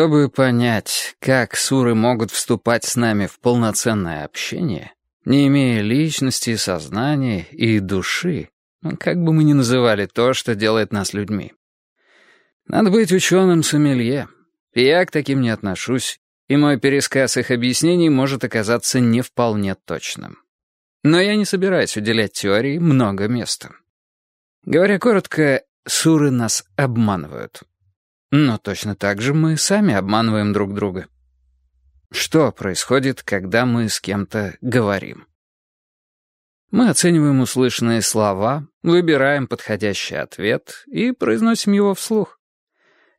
Чтобы понять, как суры могут вступать с нами в полноценное общение, не имея личности, сознания и души, ну, как бы мы ни называли то, что делает нас людьми. Надо быть ученым-сомелье. Я к таким не отношусь, и мой пересказ их объяснений может оказаться не вполне точным. Но я не собираюсь уделять теории много места. Говоря коротко, суры нас обманывают. Но точно так же мы сами обманываем друг друга. Что происходит, когда мы с кем-то говорим? Мы оцениваем услышанные слова, выбираем подходящий ответ и произносим его вслух.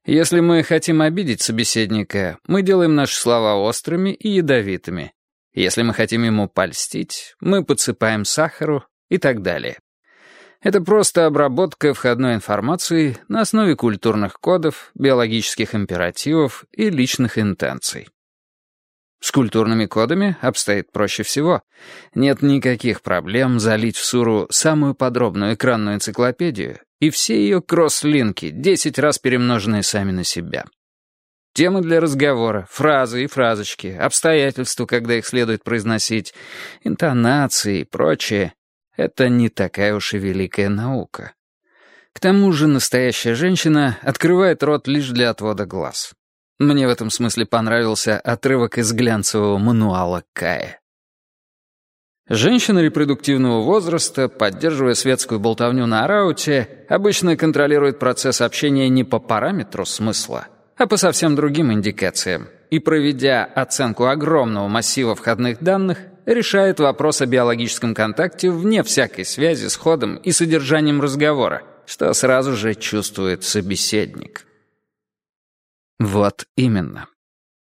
Если мы хотим обидеть собеседника, мы делаем наши слова острыми и ядовитыми. Если мы хотим ему польстить, мы подсыпаем сахару и так далее. Это просто обработка входной информации на основе культурных кодов, биологических императивов и личных интенций. С культурными кодами обстоит проще всего. Нет никаких проблем залить в Суру самую подробную экранную энциклопедию и все ее кросс-линки, 10 раз перемноженные сами на себя. Темы для разговора, фразы и фразочки, обстоятельства, когда их следует произносить, интонации и прочее это не такая уж и великая наука. К тому же настоящая женщина открывает рот лишь для отвода глаз. Мне в этом смысле понравился отрывок из глянцевого мануала Кая. Женщина репродуктивного возраста, поддерживая светскую болтовню на арауте, обычно контролирует процесс общения не по параметру смысла, а по совсем другим индикациям, и, проведя оценку огромного массива входных данных, решает вопрос о биологическом контакте вне всякой связи с ходом и содержанием разговора, что сразу же чувствует собеседник. Вот именно.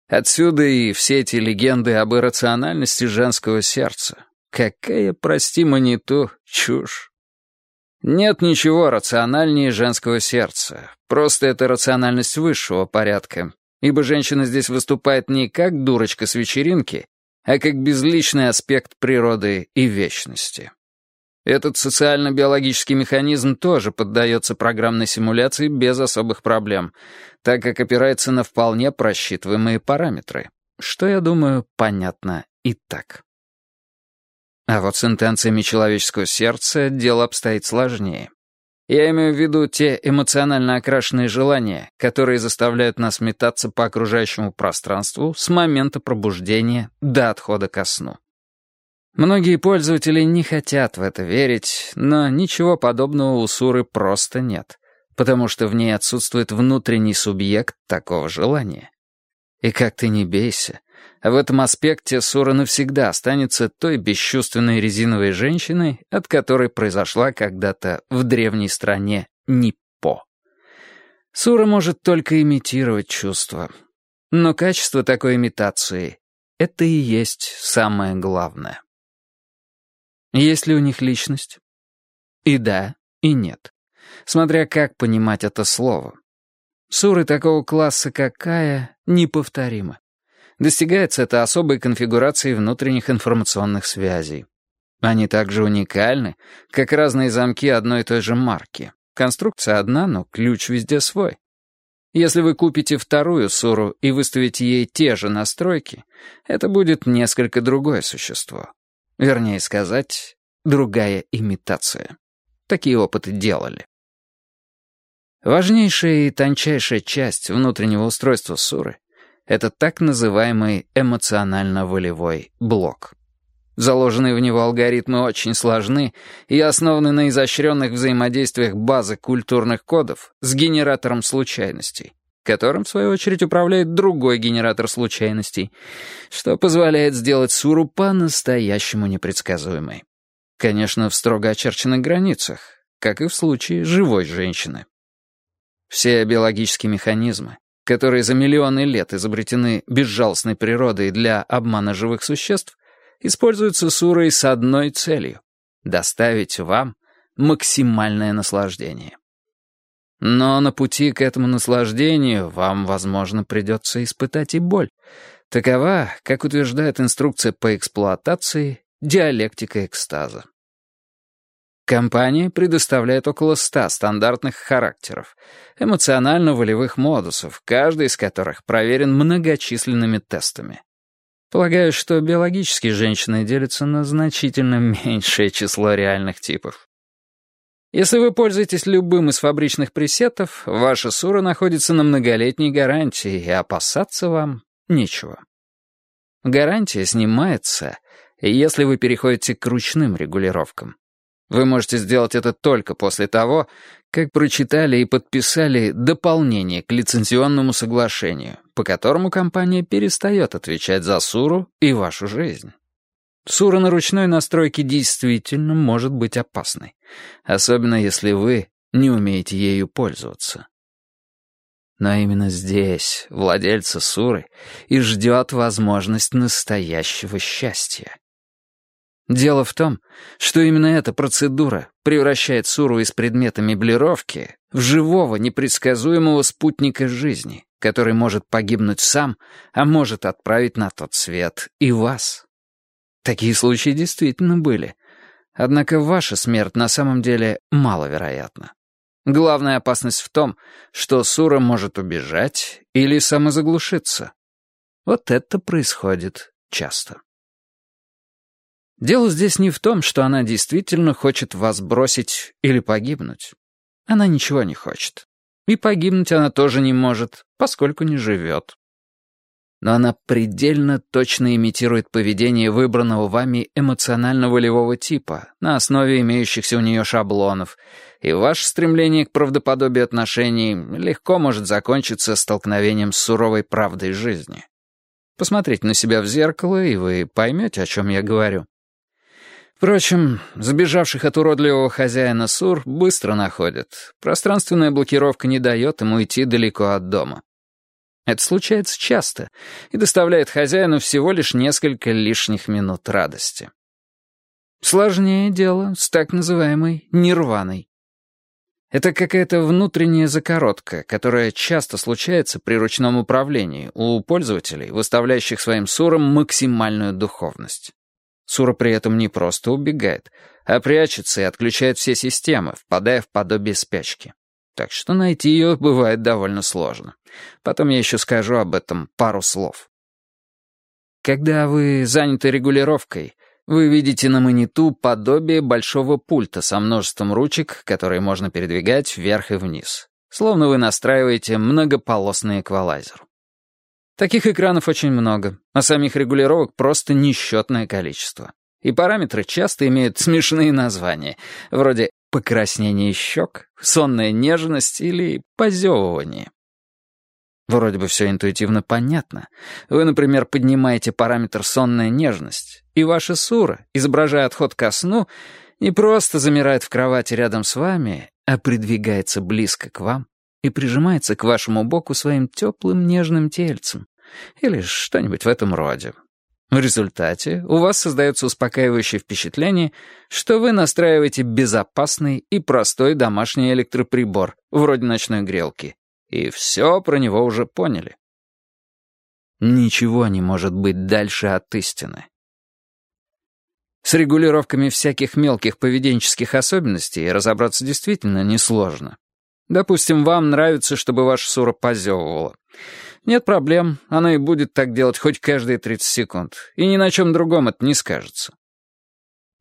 Отсюда и все эти легенды об иррациональности женского сердца. Какая, прости маниту, чушь. Нет ничего рациональнее женского сердца. Просто это рациональность высшего порядка. Ибо женщина здесь выступает не как дурочка с вечеринки, а как безличный аспект природы и вечности. Этот социально-биологический механизм тоже поддается программной симуляции без особых проблем, так как опирается на вполне просчитываемые параметры, что, я думаю, понятно и так. А вот с интенциями человеческого сердца дело обстоит сложнее. Я имею в виду те эмоционально окрашенные желания, которые заставляют нас метаться по окружающему пространству с момента пробуждения до отхода ко сну. Многие пользователи не хотят в это верить, но ничего подобного у Суры просто нет, потому что в ней отсутствует внутренний субъект такого желания. И как ты не бейся, в этом аспекте Сура навсегда останется той бесчувственной резиновой женщиной, от которой произошла когда-то в древней стране Ниппо. Сура может только имитировать чувства. Но качество такой имитации — это и есть самое главное. Есть ли у них личность? И да, и нет. Смотря как понимать это слово. Суры такого класса, какая, неповторимы. Достигается это особой конфигурацией внутренних информационных связей. Они также уникальны, как разные замки одной и той же марки. Конструкция одна, но ключ везде свой. Если вы купите вторую суру и выставите ей те же настройки, это будет несколько другое существо. Вернее сказать, другая имитация. Такие опыты делали. Важнейшая и тончайшая часть внутреннего устройства суры это так называемый эмоционально-волевой блок. Заложенные в него алгоритмы очень сложны и основаны на изощренных взаимодействиях базы культурных кодов с генератором случайностей, которым, в свою очередь, управляет другой генератор случайностей, что позволяет сделать Суру по-настоящему непредсказуемой. Конечно, в строго очерченных границах, как и в случае живой женщины. Все биологические механизмы, которые за миллионы лет изобретены безжалостной природой для обмана живых существ, используются Сурой с одной целью — доставить вам максимальное наслаждение. Но на пути к этому наслаждению вам, возможно, придется испытать и боль. Такова, как утверждает инструкция по эксплуатации, диалектика экстаза. Компания предоставляет около ста стандартных характеров, эмоционально-волевых модусов, каждый из которых проверен многочисленными тестами. Полагаю, что биологические женщины делятся на значительно меньшее число реальных типов. Если вы пользуетесь любым из фабричных пресетов, ваша сура находится на многолетней гарантии, и опасаться вам нечего. Гарантия снимается, если вы переходите к ручным регулировкам. Вы можете сделать это только после того, как прочитали и подписали дополнение к лицензионному соглашению, по которому компания перестает отвечать за Суру и вашу жизнь. Сура на ручной настройке действительно может быть опасной, особенно если вы не умеете ею пользоваться. Но именно здесь владельца Суры и ждет возможность настоящего счастья. Дело в том, что именно эта процедура превращает Суру из предмета меблировки в живого, непредсказуемого спутника жизни, который может погибнуть сам, а может отправить на тот свет и вас. Такие случаи действительно были. Однако ваша смерть на самом деле маловероятна. Главная опасность в том, что Сура может убежать или самозаглушиться. Вот это происходит часто. Дело здесь не в том, что она действительно хочет вас бросить или погибнуть. Она ничего не хочет. И погибнуть она тоже не может, поскольку не живет. Но она предельно точно имитирует поведение выбранного вами эмоционально-волевого типа на основе имеющихся у нее шаблонов, и ваше стремление к правдоподобию отношений легко может закончиться столкновением с суровой правдой жизни. Посмотрите на себя в зеркало, и вы поймете, о чем я говорю. Впрочем, сбежавших от уродливого хозяина Сур быстро находят. Пространственная блокировка не дает ему идти далеко от дома. Это случается часто и доставляет хозяину всего лишь несколько лишних минут радости. Сложнее дело с так называемой нирваной. Это какая-то внутренняя закоротка, которая часто случается при ручном управлении у пользователей, выставляющих своим сурам максимальную духовность. Сура при этом не просто убегает, а прячется и отключает все системы, впадая в подобие спячки. Так что найти ее бывает довольно сложно. Потом я еще скажу об этом пару слов. Когда вы заняты регулировкой, вы видите на маниту подобие большого пульта со множеством ручек, которые можно передвигать вверх и вниз. Словно вы настраиваете многополосный эквалайзер. Таких экранов очень много, а самих регулировок просто несчетное количество. И параметры часто имеют смешные названия, вроде покраснение щек, сонная нежность или позевывание. Вроде бы все интуитивно понятно. Вы, например, поднимаете параметр «сонная нежность», и ваша сура, изображая отход ко сну, не просто замирает в кровати рядом с вами, а придвигается близко к вам и прижимается к вашему боку своим теплым нежным тельцем или что-нибудь в этом роде. В результате у вас создается успокаивающее впечатление, что вы настраиваете безопасный и простой домашний электроприбор, вроде ночной грелки, и все про него уже поняли. Ничего не может быть дальше от истины. С регулировками всяких мелких поведенческих особенностей разобраться действительно несложно. Допустим, вам нравится, чтобы ваша сура позевывала. Нет проблем, она и будет так делать хоть каждые 30 секунд, и ни на чем другом это не скажется.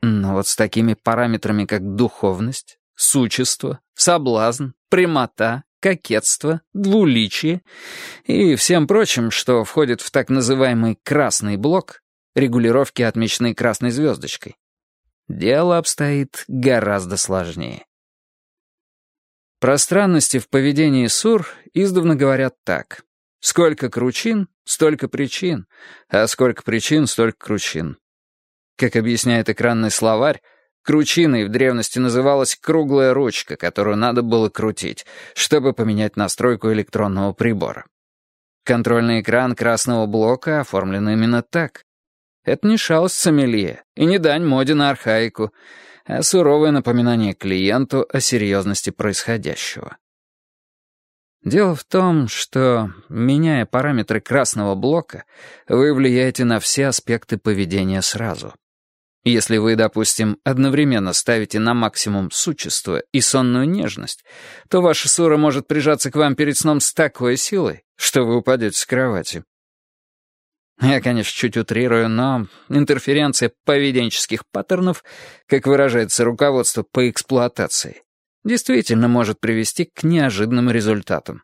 Но вот с такими параметрами, как духовность, существо, соблазн, прямота, кокетство, двуличие и всем прочим, что входит в так называемый «красный блок», регулировки отмечены красной звездочкой, дело обстоит гораздо сложнее. Пространности в поведении Сур издавна говорят так. Сколько кручин, столько причин, а сколько причин, столько кручин. Как объясняет экранный словарь, кручиной в древности называлась круглая ручка, которую надо было крутить, чтобы поменять настройку электронного прибора. Контрольный экран красного блока оформлен именно так. Это не шалость сомелье и не дань моде на архаику — а суровое напоминание клиенту о серьезности происходящего. Дело в том, что, меняя параметры красного блока, вы влияете на все аспекты поведения сразу. Если вы, допустим, одновременно ставите на максимум существо и сонную нежность, то ваша сура может прижаться к вам перед сном с такой силой, что вы упадете с кровати. Я, конечно, чуть утрирую, но интерференция поведенческих паттернов, как выражается руководство по эксплуатации, действительно может привести к неожиданным результатам.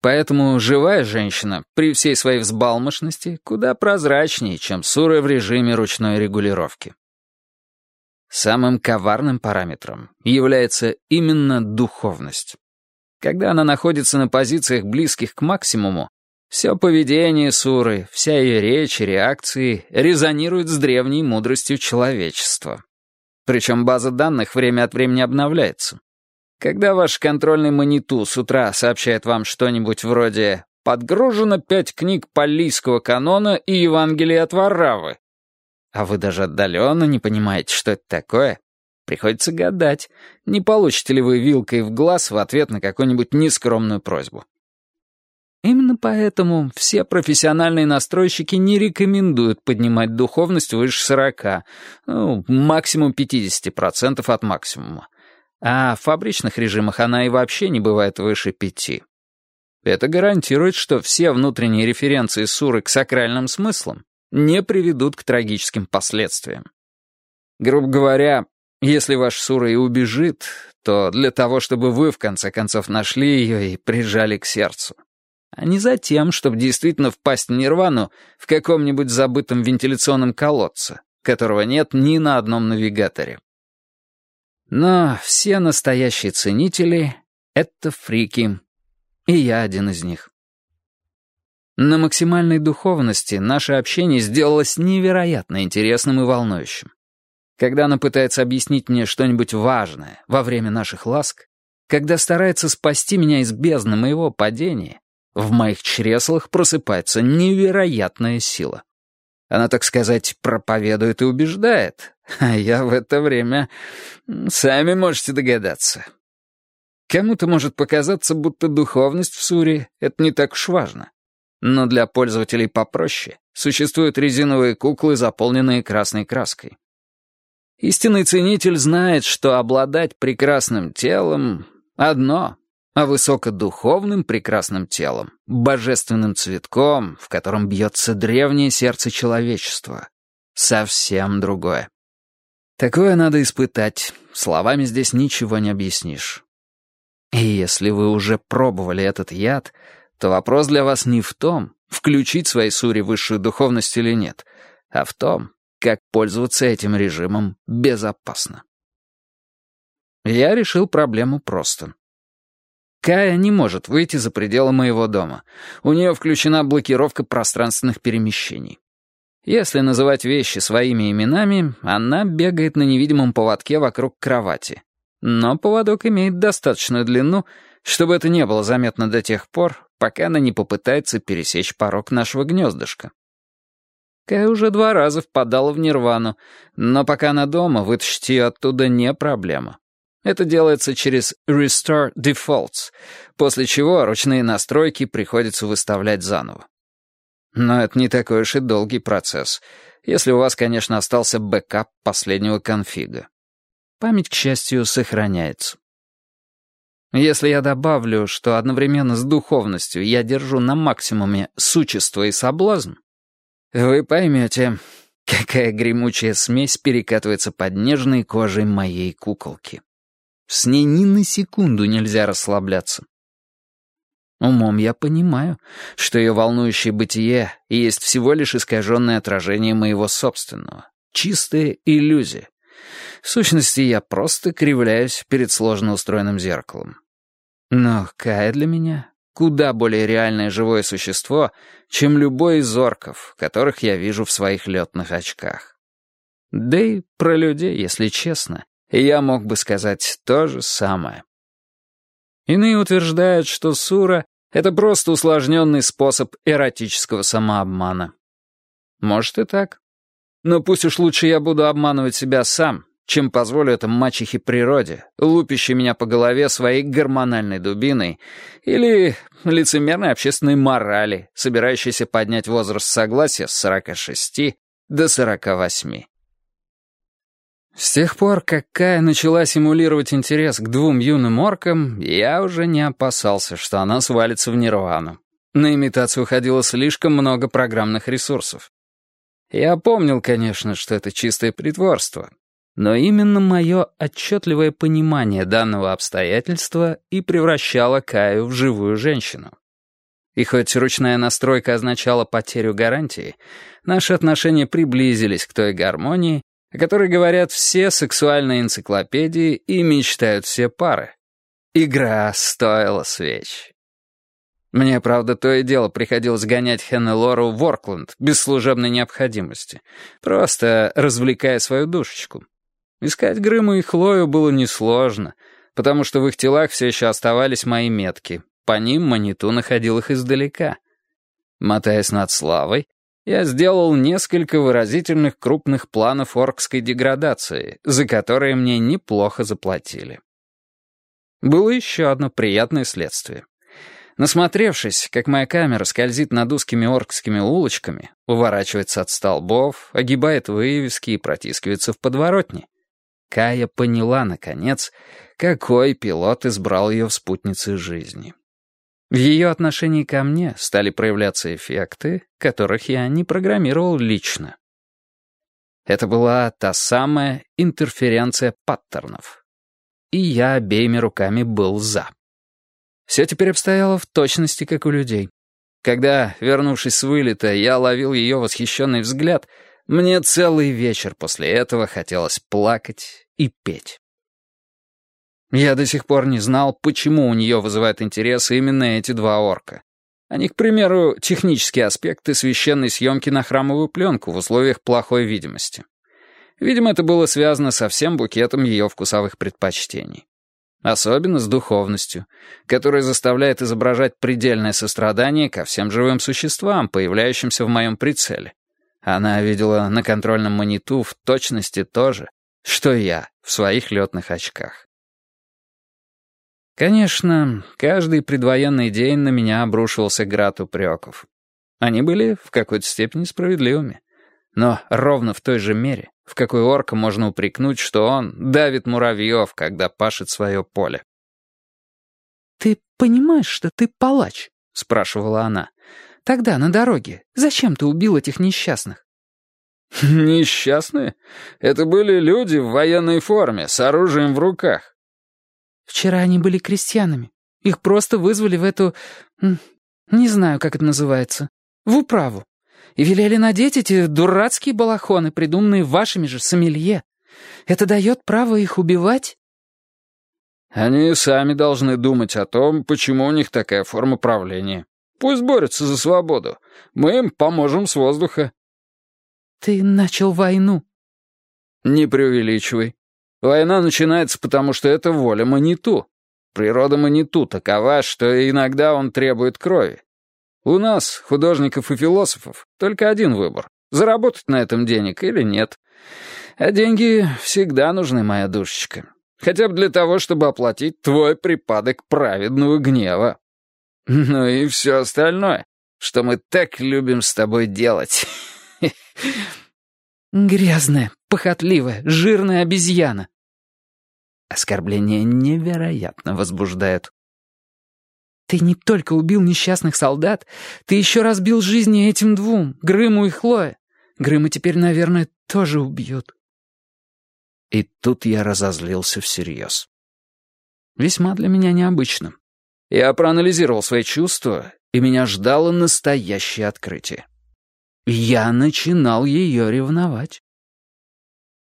Поэтому живая женщина, при всей своей взбалмошности, куда прозрачнее, чем сура в режиме ручной регулировки. Самым коварным параметром является именно духовность. Когда она находится на позициях близких к максимуму, все поведение Суры, вся ее речь и реакции резонируют с древней мудростью человечества. Причем база данных время от времени обновляется. Когда ваш контрольный маниту с утра сообщает вам что-нибудь вроде «подгружено пять книг паллийского канона и Евангелие от Варавы», а вы даже отдаленно не понимаете, что это такое, приходится гадать, не получите ли вы вилкой в глаз в ответ на какую-нибудь нескромную просьбу. Именно поэтому все профессиональные настройщики не рекомендуют поднимать духовность выше 40, ну, максимум 50% от максимума а в фабричных режимах она и вообще не бывает выше пяти. Это гарантирует, что все внутренние референции суры к сакральным смыслам не приведут к трагическим последствиям. Грубо говоря, если ваш сура и убежит, то для того, чтобы вы в конце концов нашли ее и прижали к сердцу. А не за тем, чтобы действительно впасть в нирвану в каком-нибудь забытом вентиляционном колодце, которого нет ни на одном навигаторе. Но все настоящие ценители — это фрики. И я один из них. На максимальной духовности наше общение сделалось невероятно интересным и волнующим. Когда она пытается объяснить мне что-нибудь важное во время наших ласк, когда старается спасти меня из бездны моего падения, в моих чреслах просыпается невероятная сила. Она, так сказать, проповедует и убеждает, а я в это время... Сами можете догадаться. Кому-то может показаться, будто духовность в Суре — это не так уж важно. Но для пользователей попроще существуют резиновые куклы, заполненные красной краской. Истинный ценитель знает, что обладать прекрасным телом — одно, а высокодуховным прекрасным телом, божественным цветком, в котором бьется древнее сердце человечества. Совсем другое. Такое надо испытать, словами здесь ничего не объяснишь. И если вы уже пробовали этот яд, то вопрос для вас не в том, включить в своей суре высшую духовность или нет, а в том, как пользоваться этим режимом безопасно. Я решил проблему просто. Кая не может выйти за пределы моего дома. У нее включена блокировка пространственных перемещений. Если называть вещи своими именами, она бегает на невидимом поводке вокруг кровати. Но поводок имеет достаточную длину, чтобы это не было заметно до тех пор, пока она не попытается пересечь порог нашего гнездышка. Кая уже два раза впадала в нирвану, но пока она дома, вытащить ее оттуда не проблема. Это делается через Restore Defaults, после чего ручные настройки приходится выставлять заново. Но это не такой уж и долгий процесс, если у вас, конечно, остался бэкап последнего конфига. Память, к счастью, сохраняется. Если я добавлю, что одновременно с духовностью я держу на максимуме существо и соблазн, вы поймете, какая гремучая смесь перекатывается под нежной кожей моей куколки. С ней ни на секунду нельзя расслабляться. Умом я понимаю, что ее волнующее бытие есть всего лишь искаженное отражение моего собственного. Чистая иллюзия. В сущности, я просто кривляюсь перед сложно устроенным зеркалом. Но Кая для меня куда более реальное живое существо, чем любой из орков, которых я вижу в своих летных очках. Да и про людей, если честно, я мог бы сказать то же самое. Иные утверждают, что сура — это просто усложненный способ эротического самообмана. Может и так. Но пусть уж лучше я буду обманывать себя сам, чем позволю это мачехе природе, лупящей меня по голове своей гормональной дубиной, или лицемерной общественной морали, собирающейся поднять возраст согласия с 46 до 48. С тех пор, как Кая начала симулировать интерес к двум юным оркам, я уже не опасался, что она свалится в нирвану. На имитацию уходило слишком много программных ресурсов. Я помнил, конечно, что это чистое притворство, но именно мое отчетливое понимание данного обстоятельства и превращало Каю в живую женщину. И хоть ручная настройка означала потерю гарантии, наши отношения приблизились к той гармонии, о которой говорят все сексуальные энциклопедии и мечтают все пары. Игра стоила свеч. Мне, правда, то и дело приходилось гонять Хеннелору в Оркленд без служебной необходимости, просто развлекая свою душечку. Искать Грыму и Хлою было несложно, потому что в их телах все еще оставались мои метки. По ним Маниту находил их издалека. Мотаясь над славой, я сделал несколько выразительных крупных планов оркской деградации, за которые мне неплохо заплатили. Было еще одно приятное следствие. Насмотревшись, как моя камера скользит над узкими оркскими улочками, уворачивается от столбов, огибает вывески и протискивается в подворотни, Кая поняла, наконец, какой пилот избрал ее в спутнице жизни. В ее отношении ко мне стали проявляться эффекты, которых я не программировал лично. Это была та самая интерференция паттернов. И я обеими руками был «за». Все теперь обстояло в точности, как у людей. Когда, вернувшись с вылета, я ловил ее восхищенный взгляд, мне целый вечер после этого хотелось плакать и петь. Я до сих пор не знал, почему у нее вызывают интерес именно эти два орка. Они, к примеру, технические аспекты священной съемки на храмовую пленку в условиях плохой видимости. Видимо, это было связано со всем букетом ее вкусовых предпочтений. Особенно с духовностью, которая заставляет изображать предельное сострадание ко всем живым существам, появляющимся в моем прицеле. Она видела на контрольном мониту в точности то же, что я в своих летных очках. Конечно, каждый предвоенный день на меня обрушивался град упреков. Они были в какой-то степени справедливыми. Но ровно в той же мере, в какой орка можно упрекнуть, что он давит муравьев, когда пашет свое поле. «Ты понимаешь, что ты палач?» — спрашивала она. «Тогда, на дороге, зачем ты убил этих несчастных?» «Несчастные? Это были люди в военной форме, с оружием в руках. Вчера они были крестьянами. Их просто вызвали в эту... Не знаю, как это называется. В управу. И велели надеть эти дурацкие балахоны, придуманные вашими же сомелье. Это дает право их убивать? Они сами должны думать о том, почему у них такая форма правления. Пусть борются за свободу. Мы им поможем с воздуха. Ты начал войну. Не преувеличивай. Война начинается потому, что это воля Маниту. Природа Маниту такова, что иногда он требует крови. У нас, художников и философов, только один выбор — заработать на этом денег или нет. А деньги всегда нужны, моя душечка. Хотя бы для того, чтобы оплатить твой припадок праведного гнева. Ну и все остальное, что мы так любим с тобой делать. Грязная, похотливая, жирная обезьяна. Оскорбления невероятно возбуждают. «Ты не только убил несчастных солдат, ты еще разбил жизни этим двум, Грыму и Хлое. Грыма теперь, наверное, тоже убьют». И тут я разозлился всерьез. Весьма для меня необычно. Я проанализировал свои чувства, и меня ждало настоящее открытие. Я начинал ее ревновать.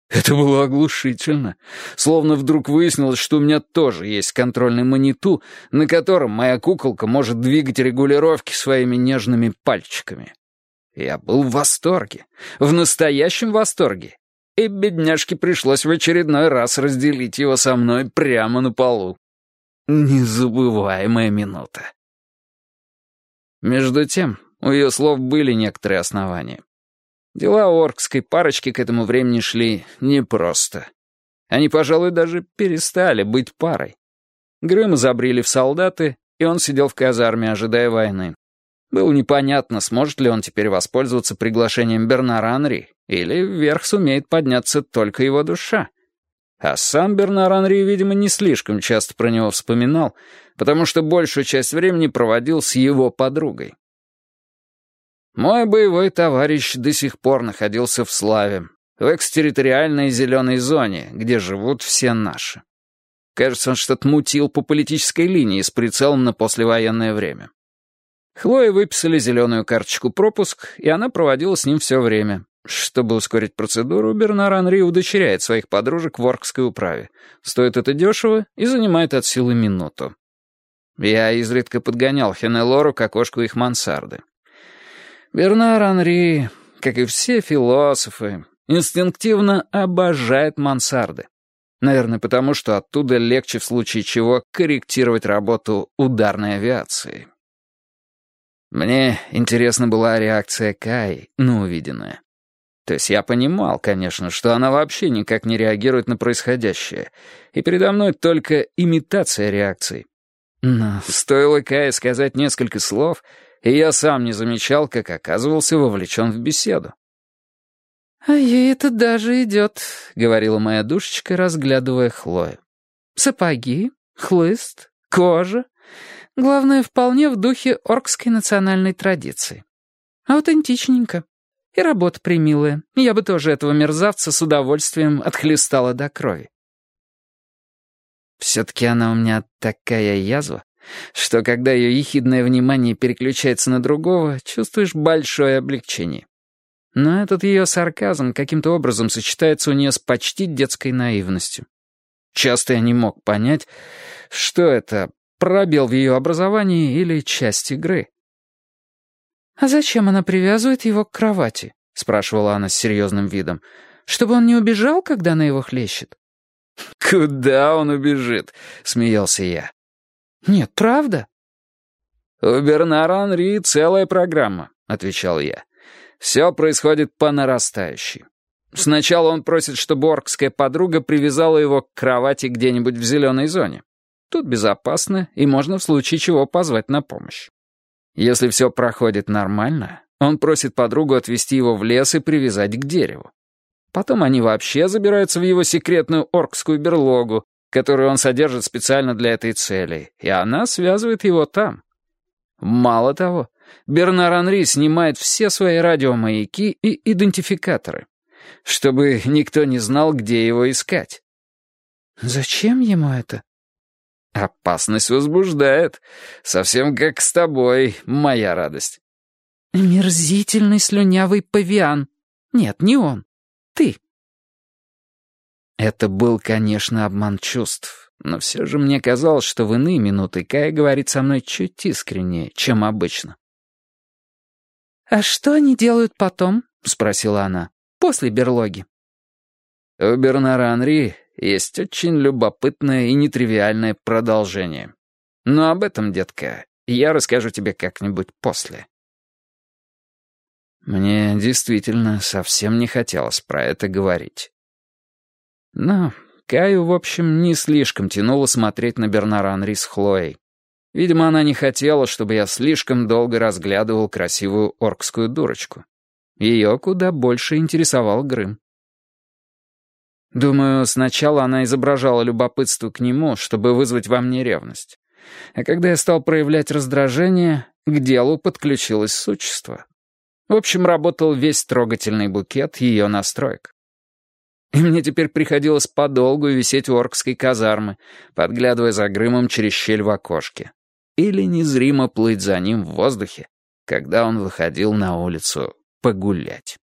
Это было оглушительно. Словно вдруг выяснилось, что у меня тоже есть контрольный маниту, на котором моя куколка может двигать регулировки своими нежными пальчиками. Я был в восторге. В настоящем восторге. И бедняжке пришлось в очередной раз разделить его со мной прямо на полу. Незабываемая минута. Между тем, у ее слов были некоторые основания. Дела оркской парочки к этому времени шли непросто. Они, пожалуй, даже перестали быть парой. Грыма забрили в солдаты, и он сидел в казарме, ожидая войны. Было непонятно, сможет ли он теперь воспользоваться приглашением Бернара Анри, или вверх сумеет подняться только его душа, А сам Бернар Анри, видимо, не слишком часто про него вспоминал, потому что большую часть времени проводил с его подругой. Мой боевой товарищ до сих пор находился в Славе, в экстерриториальной зеленой зоне, где живут все наши. Кажется, он что-то мутил по политической линии с прицелом на послевоенное время. Хлое выписали зеленую карточку пропуск, и она проводила с ним все время. Чтобы ускорить процедуру, Бернар Анри удочеряет своих подружек в Оркской управе. Стоит это дешево и занимает от силы минуту. Я изредка подгонял Хенелору к окошку их мансарды. Бернар Анри, как и все философы, инстинктивно обожает мансарды. Наверное, потому что оттуда легче в случае чего корректировать работу ударной авиации. Мне интересна была реакция Кай на увиденное. То есть я понимал, конечно, что она вообще никак не реагирует на происходящее, и передо мной только имитация реакции. Но стоило Кае сказать несколько слов, и я сам не замечал, как оказывался вовлечен в беседу. «А ей это даже идет», — говорила моя душечка, разглядывая Хлою. «Сапоги, хлыст, кожа. Главное, вполне в духе оркской национальной традиции. Аутентичненько. И работа примилая. Я бы тоже этого мерзавца с удовольствием отхлестала до крови». Все-таки она у меня такая язва, что когда ее ехидное внимание переключается на другого, чувствуешь большое облегчение. Но этот ее сарказм каким-то образом сочетается у нее с почти детской наивностью. Часто я не мог понять, что это, пробел в ее образовании или часть игры. «А зачем она привязывает его к кровати?» — спрашивала она с серьезным видом. «Чтобы он не убежал, когда она его хлещет?» «Куда он убежит?» — смеялся я. «Нет, правда?» «У Бернара Анри целая программа», — отвечал я. Все происходит по нарастающей. Сначала он просит, чтобы оркская подруга привязала его к кровати где-нибудь в зеленой зоне. Тут безопасно, и можно в случае чего позвать на помощь. Если все проходит нормально, он просит подругу отвезти его в лес и привязать к дереву. Потом они вообще забираются в его секретную оркскую берлогу, которую он содержит специально для этой цели, и она связывает его там. Мало того, Бернар Анри снимает все свои радиомаяки и идентификаторы, чтобы никто не знал, где его искать. «Зачем ему это?» «Опасность возбуждает. Совсем как с тобой, моя радость». «Мерзительный слюнявый павиан. Нет, не он. Ты». Это был, конечно, обман чувств, но все же мне казалось, что в иные минуты Кая говорит со мной чуть искреннее, чем обычно. «А что они делают потом?» — спросила она. «После берлоги». У Бернара Анри есть очень любопытное и нетривиальное продолжение. Но об этом, детка, я расскажу тебе как-нибудь после. Мне действительно совсем не хотелось про это говорить. Но Каю, в общем, не слишком тянуло смотреть на Бернара Анри с Хлоей. Видимо, она не хотела, чтобы я слишком долго разглядывал красивую оркскую дурочку. Ее куда больше интересовал Грым. Думаю, сначала она изображала любопытство к нему, чтобы вызвать во мне ревность. А когда я стал проявлять раздражение, к делу подключилось существо. В общем, работал весь трогательный букет ее настроек. И мне теперь приходилось подолгу висеть у оркской казармы, подглядывая за Грымом через щель в окошке или незримо плыть за ним в воздухе, когда он выходил на улицу погулять.